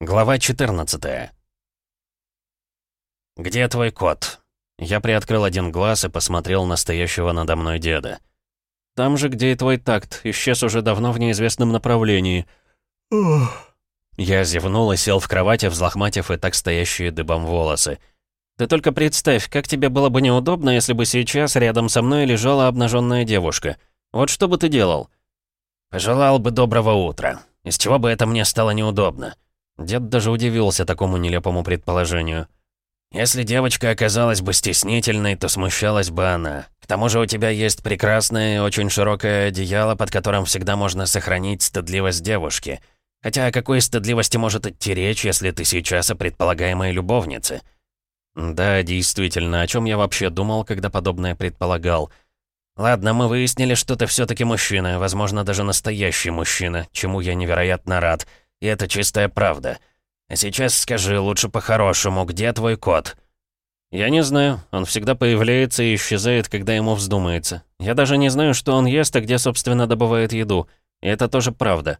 Глава 14 «Где твой кот?» Я приоткрыл один глаз и посмотрел на стоящего надо мной деда. «Там же, где и твой такт, исчез уже давно в неизвестном направлении». Я зевнул и сел в кровати, взлохматив и так стоящие дыбом волосы. «Ты только представь, как тебе было бы неудобно, если бы сейчас рядом со мной лежала обнаженная девушка. Вот что бы ты делал?» «Пожелал бы доброго утра. Из чего бы это мне стало неудобно?» Дед даже удивился такому нелепому предположению. «Если девочка оказалась бы стеснительной, то смущалась бы она. К тому же у тебя есть прекрасное и очень широкое одеяло, под которым всегда можно сохранить стыдливость девушки. Хотя о какой стыдливости может идти речь, если ты сейчас о предполагаемой любовнице?» «Да, действительно, о чем я вообще думал, когда подобное предполагал?» «Ладно, мы выяснили, что ты все таки мужчина, возможно, даже настоящий мужчина, чему я невероятно рад». И это чистая правда. А сейчас скажи лучше по-хорошему, где твой кот?» «Я не знаю. Он всегда появляется и исчезает, когда ему вздумается. Я даже не знаю, что он ест и где, собственно, добывает еду. И это тоже правда».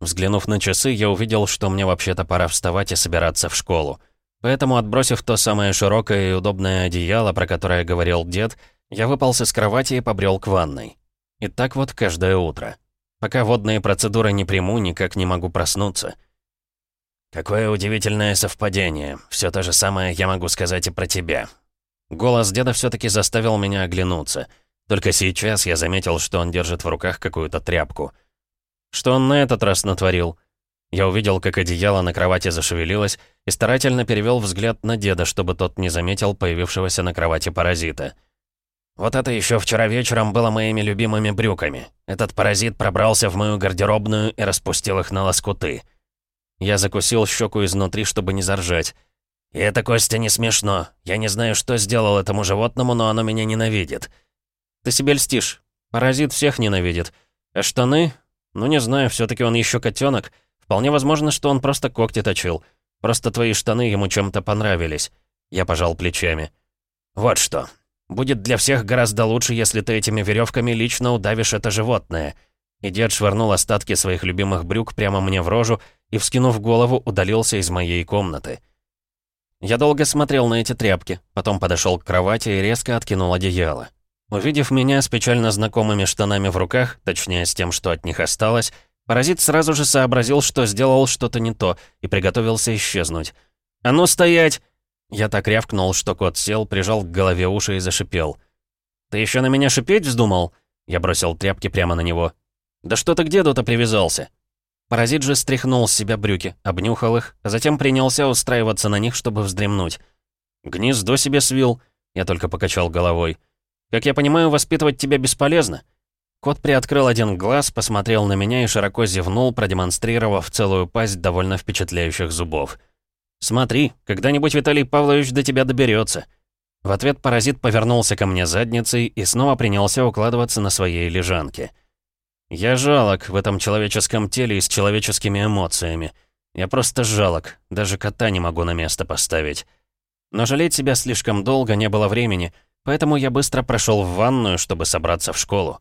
Взглянув на часы, я увидел, что мне вообще-то пора вставать и собираться в школу. Поэтому, отбросив то самое широкое и удобное одеяло, про которое говорил дед, я выполз из кровати и побрел к ванной. И так вот каждое утро. Пока водные процедуры не приму, никак не могу проснуться. Какое удивительное совпадение. Все то же самое я могу сказать и про тебя. Голос деда все-таки заставил меня оглянуться. Только сейчас я заметил, что он держит в руках какую-то тряпку. Что он на этот раз натворил? Я увидел, как одеяло на кровати зашевелилось, и старательно перевел взгляд на деда, чтобы тот не заметил появившегося на кровати паразита. Вот это еще вчера вечером было моими любимыми брюками. Этот паразит пробрался в мою гардеробную и распустил их на лоскуты. Я закусил щеку изнутри, чтобы не заржать. И это, Костя, не смешно. Я не знаю, что сделал этому животному, но оно меня ненавидит. Ты себе льстишь. Паразит всех ненавидит. А штаны? Ну, не знаю, все таки он еще котенок. Вполне возможно, что он просто когти точил. Просто твои штаны ему чем-то понравились. Я пожал плечами. Вот что. Будет для всех гораздо лучше, если ты этими веревками лично удавишь это животное». И дед швырнул остатки своих любимых брюк прямо мне в рожу и, вскинув голову, удалился из моей комнаты. Я долго смотрел на эти тряпки, потом подошел к кровати и резко откинул одеяло. Увидев меня с печально знакомыми штанами в руках, точнее с тем, что от них осталось, паразит сразу же сообразил, что сделал что-то не то, и приготовился исчезнуть. «А ну стоять!» Я так рявкнул, что кот сел, прижал к голове уши и зашипел. «Ты еще на меня шипеть вздумал?» Я бросил тряпки прямо на него. «Да что ты к деду-то привязался?» Паразит же стряхнул с себя брюки, обнюхал их, а затем принялся устраиваться на них, чтобы вздремнуть. «Гнездо себе свил», — я только покачал головой. «Как я понимаю, воспитывать тебя бесполезно». Кот приоткрыл один глаз, посмотрел на меня и широко зевнул, продемонстрировав целую пасть довольно впечатляющих зубов. «Смотри, когда-нибудь Виталий Павлович до тебя доберется. В ответ паразит повернулся ко мне задницей и снова принялся укладываться на своей лежанке. Я жалок в этом человеческом теле и с человеческими эмоциями. Я просто жалок, даже кота не могу на место поставить. Но жалеть себя слишком долго не было времени, поэтому я быстро прошел в ванную, чтобы собраться в школу.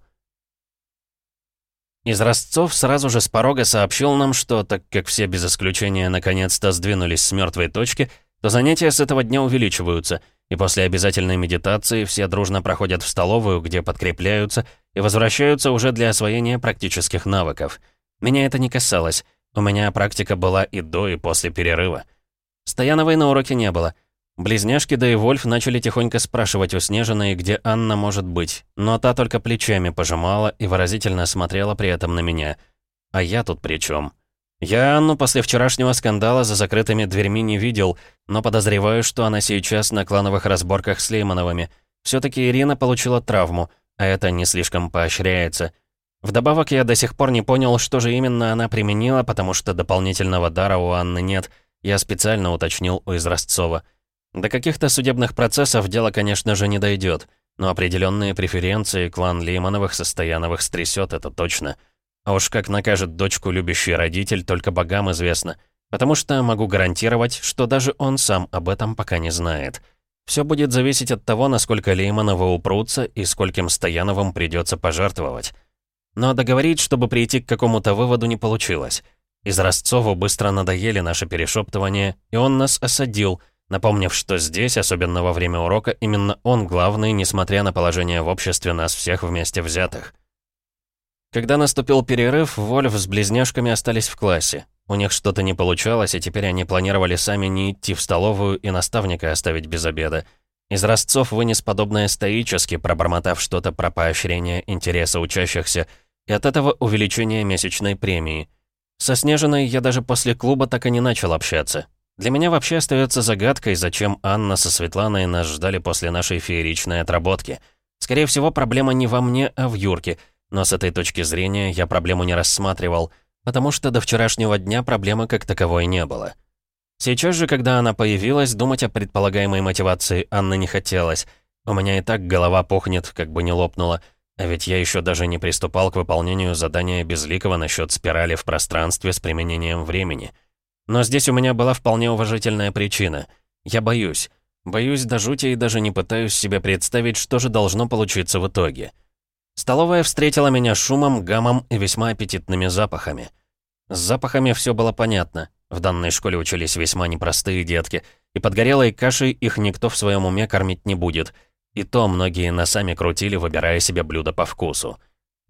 Из сразу же с порога сообщил нам, что, так как все без исключения наконец-то сдвинулись с мертвой точки, то занятия с этого дня увеличиваются, и после обязательной медитации все дружно проходят в столовую, где подкрепляются и возвращаются уже для освоения практических навыков. Меня это не касалось, у меня практика была и до, и после перерыва. Стояновой на уроке не было — Близняшки да и Вольф начали тихонько спрашивать у Снежины, где Анна может быть, но та только плечами пожимала и выразительно смотрела при этом на меня. А я тут при чем? Я Анну после вчерашнего скандала за закрытыми дверьми не видел, но подозреваю, что она сейчас на клановых разборках с Леймановыми. все таки Ирина получила травму, а это не слишком поощряется. Вдобавок я до сих пор не понял, что же именно она применила, потому что дополнительного дара у Анны нет. Я специально уточнил у Изразцова. До каких-то судебных процессов дело, конечно же, не дойдет, но определенные преференции клан Леймановых со Стояновых стрясет, это точно. А уж как накажет дочку любящий родитель, только богам известно. Потому что могу гарантировать, что даже он сам об этом пока не знает. Все будет зависеть от того, насколько Леймановы упрутся и скольким Стояновым придется пожертвовать. Но договорить, чтобы прийти к какому-то выводу, не получилось. Изразцову быстро надоели наши перешептывания, и он нас осадил, напомнив, что здесь, особенно во время урока, именно он главный, несмотря на положение в обществе нас всех вместе взятых. Когда наступил перерыв, Вольф с близняшками остались в классе. У них что-то не получалось, и теперь они планировали сами не идти в столовую и наставника оставить без обеда. Из Ростцов вынес подобное стоически, пробормотав что-то про поощрение интереса учащихся, и от этого увеличение месячной премии. Со Снежиной я даже после клуба так и не начал общаться. Для меня вообще остается загадкой, зачем Анна со Светланой нас ждали после нашей фееричной отработки. Скорее всего, проблема не во мне, а в Юрке, но с этой точки зрения я проблему не рассматривал, потому что до вчерашнего дня проблемы как таковой не было. Сейчас же, когда она появилась, думать о предполагаемой мотивации Анны не хотелось. У меня и так голова пухнет, как бы не лопнула. А ведь я еще даже не приступал к выполнению задания Безликого насчет спирали в пространстве с применением времени. Но здесь у меня была вполне уважительная причина. Я боюсь. Боюсь до жути и даже не пытаюсь себе представить, что же должно получиться в итоге. Столовая встретила меня шумом, гамом и весьма аппетитными запахами. С запахами все было понятно. В данной школе учились весьма непростые детки, и под горелой кашей их никто в своем уме кормить не будет. И то многие носами крутили, выбирая себе блюдо по вкусу.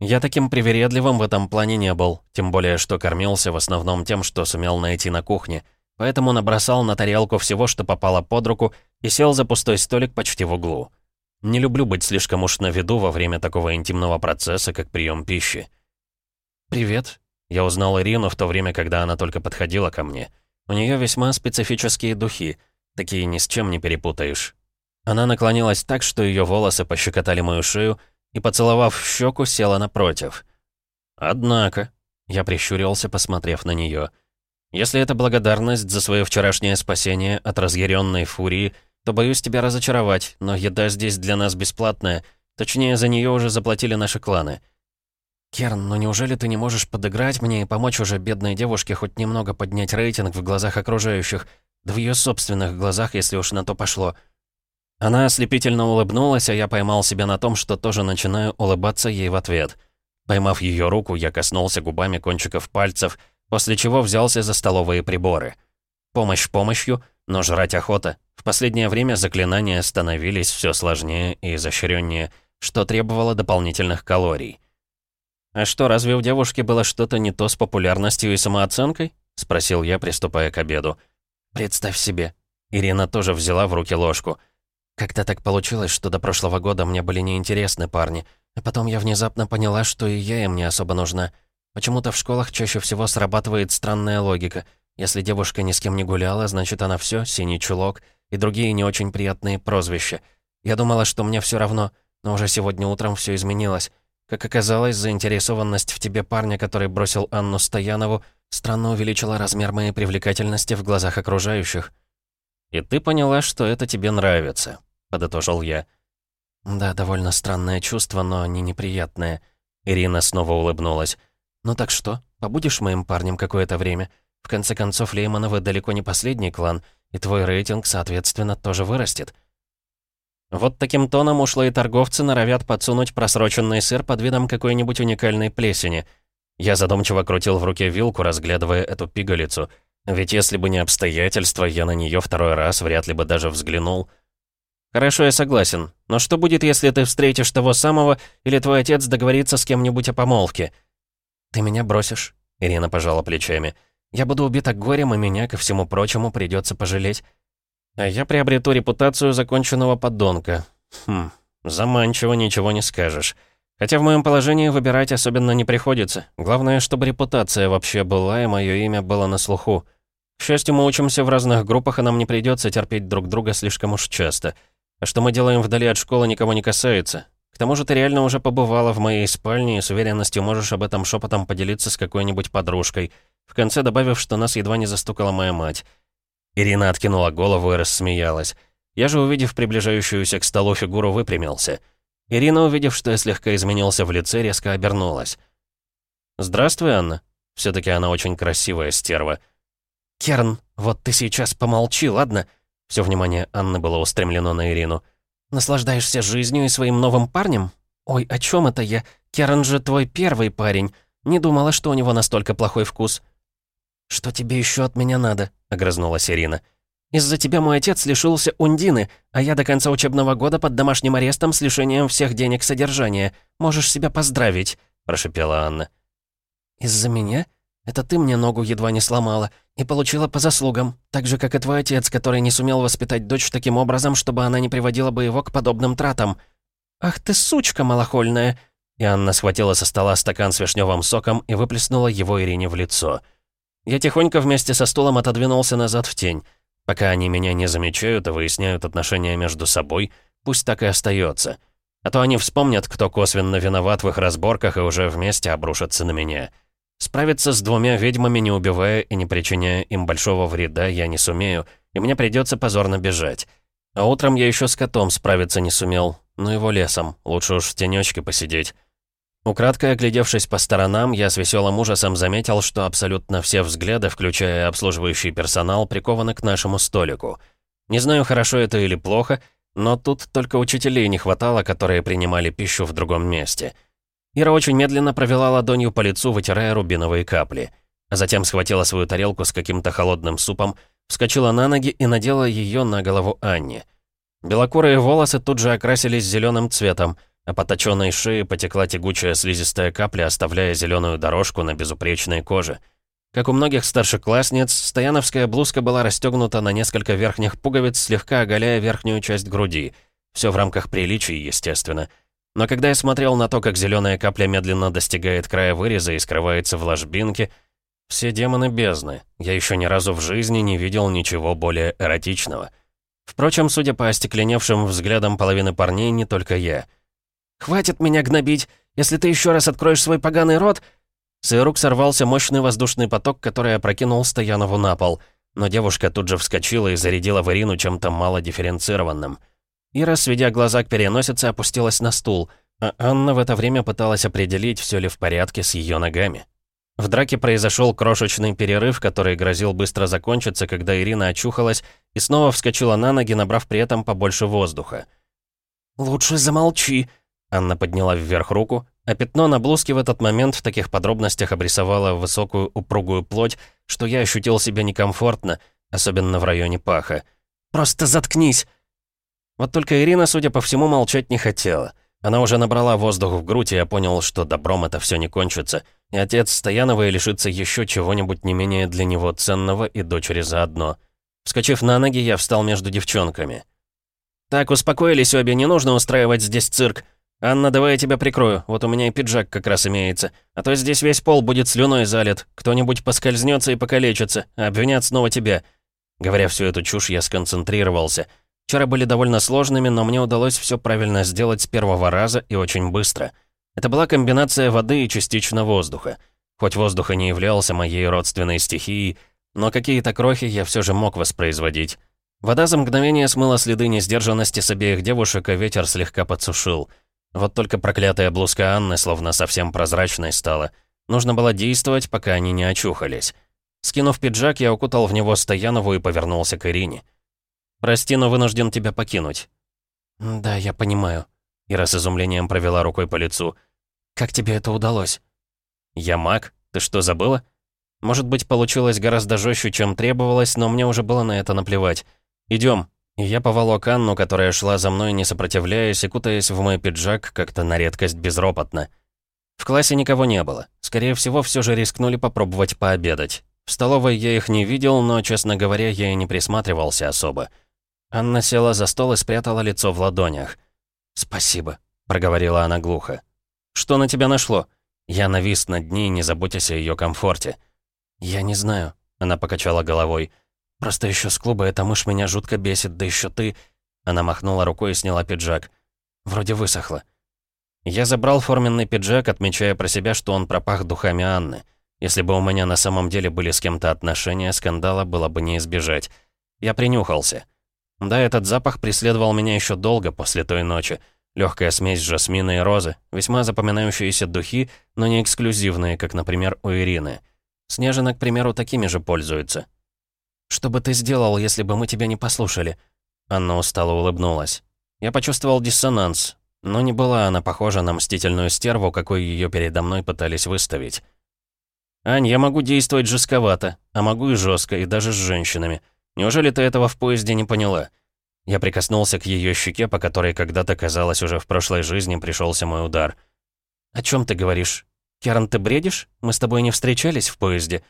Я таким привередливым в этом плане не был, тем более что кормился в основном тем, что сумел найти на кухне, поэтому набросал на тарелку всего, что попало под руку, и сел за пустой столик почти в углу. Не люблю быть слишком уж на виду во время такого интимного процесса, как прием пищи. «Привет», я узнал Ирину в то время, когда она только подходила ко мне. У нее весьма специфические духи, такие ни с чем не перепутаешь. Она наклонилась так, что ее волосы пощекотали мою шею, и, поцеловав щеку, села напротив. «Однако», — я прищурился, посмотрев на нее, «если это благодарность за свое вчерашнее спасение от разъяренной фурии, то боюсь тебя разочаровать, но еда здесь для нас бесплатная, точнее, за нее уже заплатили наши кланы. «Керн, ну неужели ты не можешь подыграть мне и помочь уже бедной девушке хоть немного поднять рейтинг в глазах окружающих? Да в ее собственных глазах, если уж на то пошло». Она ослепительно улыбнулась, а я поймал себя на том, что тоже начинаю улыбаться ей в ответ. Поймав ее руку, я коснулся губами кончиков пальцев, после чего взялся за столовые приборы. Помощь помощью, но жрать охота. В последнее время заклинания становились все сложнее и изощреннее, что требовало дополнительных калорий. «А что, разве у девушки было что-то не то с популярностью и самооценкой?» — спросил я, приступая к обеду. «Представь себе». Ирина тоже взяла в руки ложку. «Как-то так получилось, что до прошлого года мне были неинтересны парни, а потом я внезапно поняла, что и я им не особо нужна. Почему-то в школах чаще всего срабатывает странная логика. Если девушка ни с кем не гуляла, значит она все, синий чулок и другие не очень приятные прозвища. Я думала, что мне все равно, но уже сегодня утром все изменилось. Как оказалось, заинтересованность в тебе парня, который бросил Анну Стоянову, странно увеличила размер моей привлекательности в глазах окружающих. «И ты поняла, что это тебе нравится», — подытожил я. «Да, довольно странное чувство, но не неприятное». Ирина снова улыбнулась. «Ну так что, побудешь моим парнем какое-то время? В конце концов, Леймановы далеко не последний клан, и твой рейтинг, соответственно, тоже вырастет. Вот таким тоном ушлые торговцы норовят подсунуть просроченный сыр под видом какой-нибудь уникальной плесени. Я задумчиво крутил в руке вилку, разглядывая эту пигалицу. Ведь если бы не обстоятельства, я на нее второй раз вряд ли бы даже взглянул. «Хорошо, я согласен. Но что будет, если ты встретишь того самого, или твой отец договорится с кем-нибудь о помолвке?» «Ты меня бросишь?» — Ирина пожала плечами. «Я буду убита горем, и меня, ко всему прочему, придется пожалеть. А я приобрету репутацию законченного подонка. Хм, заманчиво ничего не скажешь. Хотя в моем положении выбирать особенно не приходится. Главное, чтобы репутация вообще была, и мое имя было на слуху. К счастью, мы учимся в разных группах, и нам не придется терпеть друг друга слишком уж часто. А что мы делаем вдали от школы, никого не касается. К тому же ты реально уже побывала в моей спальне и с уверенностью можешь об этом шепотом поделиться с какой-нибудь подружкой, в конце добавив, что нас едва не застукала моя мать. Ирина откинула голову и рассмеялась. Я же, увидев приближающуюся к столу фигуру, выпрямился. Ирина, увидев, что я слегка изменился в лице, резко обернулась. «Здравствуй, Анна». все таки она очень красивая стерва. «Керн, вот ты сейчас помолчи, ладно?» Все внимание Анны было устремлено на Ирину. «Наслаждаешься жизнью и своим новым парнем? Ой, о чем это я? Керн же твой первый парень. Не думала, что у него настолько плохой вкус». «Что тебе еще от меня надо?» — огрызнулась Ирина. «Из-за тебя мой отец лишился Ундины, а я до конца учебного года под домашним арестом с лишением всех денег содержания. Можешь себя поздравить», — прошепела Анна. «Из-за меня? Это ты мне ногу едва не сломала и получила по заслугам, так же, как и твой отец, который не сумел воспитать дочь таким образом, чтобы она не приводила бы его к подобным тратам. Ах ты сучка малохольная!» И Анна схватила со стола стакан с вишневым соком и выплеснула его Ирине в лицо. Я тихонько вместе со стулом отодвинулся назад в тень. Пока они меня не замечают и выясняют отношения между собой, пусть так и остается. А то они вспомнят, кто косвенно виноват в их разборках и уже вместе обрушатся на меня. Справиться с двумя ведьмами, не убивая и не причиняя им большого вреда, я не сумею, и мне придется позорно бежать. А утром я еще с котом справиться не сумел. Ну его лесом, лучше уж в тенечке посидеть. Украдкой оглядевшись по сторонам, я с веселым ужасом заметил, что абсолютно все взгляды, включая обслуживающий персонал, прикованы к нашему столику. Не знаю, хорошо это или плохо, но тут только учителей не хватало, которые принимали пищу в другом месте. Ира очень медленно провела ладонью по лицу, вытирая рубиновые капли. А затем схватила свою тарелку с каким-то холодным супом, вскочила на ноги и надела ее на голову Анне. Белокурые волосы тут же окрасились зеленым цветом — а по точенной шее потекла тягучая слизистая капля, оставляя зеленую дорожку на безупречной коже. Как у многих старшеклассниц, стояновская блузка была расстегнута на несколько верхних пуговиц, слегка оголяя верхнюю часть груди. Все в рамках приличий, естественно. Но когда я смотрел на то, как зеленая капля медленно достигает края выреза и скрывается в ложбинке, все демоны бездны. Я еще ни разу в жизни не видел ничего более эротичного. Впрочем, судя по остекленевшим взглядам половины парней, не только я — «Хватит меня гнобить! Если ты еще раз откроешь свой поганый рот...» С ее рук сорвался мощный воздушный поток, который опрокинул Стоянову на пол. Но девушка тут же вскочила и зарядила в Ирину чем-то мало дифференцированным. Ира, сведя глаза к переносице, опустилась на стул, а Анна в это время пыталась определить, все ли в порядке с ее ногами. В драке произошел крошечный перерыв, который грозил быстро закончиться, когда Ирина очухалась и снова вскочила на ноги, набрав при этом побольше воздуха. «Лучше замолчи», Анна подняла вверх руку, а пятно на блузке в этот момент в таких подробностях обрисовало высокую упругую плоть, что я ощутил себя некомфортно, особенно в районе паха. «Просто заткнись!» Вот только Ирина, судя по всему, молчать не хотела. Она уже набрала воздух в грудь, и я понял, что добром это все не кончится, и отец Стоянова лишится еще чего-нибудь не менее для него ценного и дочери заодно. Вскочив на ноги, я встал между девчонками. «Так, успокоились обе, не нужно устраивать здесь цирк. «Анна, давай я тебя прикрою. Вот у меня и пиджак как раз имеется. А то здесь весь пол будет слюной залит. Кто-нибудь поскользнется и покалечится, а обвинят снова тебя». Говоря всю эту чушь, я сконцентрировался. Чары были довольно сложными, но мне удалось все правильно сделать с первого раза и очень быстро. Это была комбинация воды и частично воздуха. Хоть воздух и не являлся моей родственной стихией, но какие-то крохи я все же мог воспроизводить. Вода за мгновение смыла следы несдержанности с обеих девушек, а ветер слегка подсушил. Вот только проклятая блузка Анны словно совсем прозрачной стала. Нужно было действовать, пока они не очухались. Скинув пиджак, я укутал в него Стоянову и повернулся к Ирине. «Прости, но вынужден тебя покинуть». «Да, я понимаю». Ира с изумлением провела рукой по лицу. «Как тебе это удалось?» «Я маг? Ты что, забыла?» «Может быть, получилось гораздо жестче, чем требовалось, но мне уже было на это наплевать. Идем, я поволок Анну, которая шла за мной, не сопротивляясь и кутаясь в мой пиджак, как-то на редкость безропотно. В классе никого не было. Скорее всего, все же рискнули попробовать пообедать. В столовой я их не видел, но, честно говоря, я и не присматривался особо. Анна села за стол и спрятала лицо в ладонях. «Спасибо», — проговорила она глухо. «Что на тебя нашло?» Я навис над ней, не заботясь о ее комфорте. «Я не знаю», — она покачала головой. Просто еще с клуба эта мышь меня жутко бесит, да еще ты...» Она махнула рукой и сняла пиджак. «Вроде высохло». Я забрал форменный пиджак, отмечая про себя, что он пропах духами Анны. Если бы у меня на самом деле были с кем-то отношения, скандала было бы не избежать. Я принюхался. Да, этот запах преследовал меня еще долго после той ночи. Легкая смесь жасмина и розы, весьма запоминающиеся духи, но не эксклюзивные, как, например, у Ирины. Снежина, к примеру, такими же пользуется. «Что бы ты сделал, если бы мы тебя не послушали?» Анна устало улыбнулась. Я почувствовал диссонанс, но не была она похожа на мстительную стерву, какой ее передо мной пытались выставить. «Ань, я могу действовать жестковато, а могу и жестко, и даже с женщинами. Неужели ты этого в поезде не поняла?» Я прикоснулся к ее щеке, по которой когда-то, казалось, уже в прошлой жизни пришелся мой удар. «О чем ты говоришь? Керн, ты бредишь? Мы с тобой не встречались в поезде?»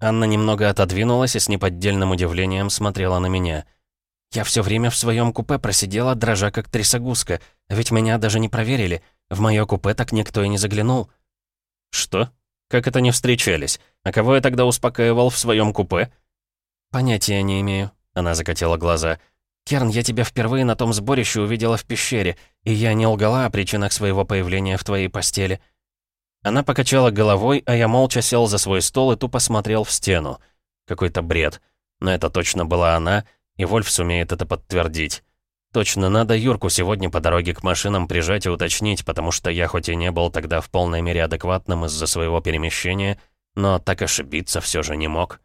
Анна немного отодвинулась и с неподдельным удивлением смотрела на меня. «Я все время в своем купе просидела, дрожа как трясогузка, ведь меня даже не проверили. В мое купе так никто и не заглянул». «Что? Как это не встречались? А кого я тогда успокаивал в своем купе?» «Понятия не имею», — она закатила глаза. «Керн, я тебя впервые на том сборище увидела в пещере, и я не лгала о причинах своего появления в твоей постели». Она покачала головой, а я молча сел за свой стол и тупо смотрел в стену. Какой-то бред. Но это точно была она, и Вольф сумеет это подтвердить. Точно, надо Юрку сегодня по дороге к машинам прижать и уточнить, потому что я хоть и не был тогда в полной мере адекватным из-за своего перемещения, но так ошибиться все же не мог.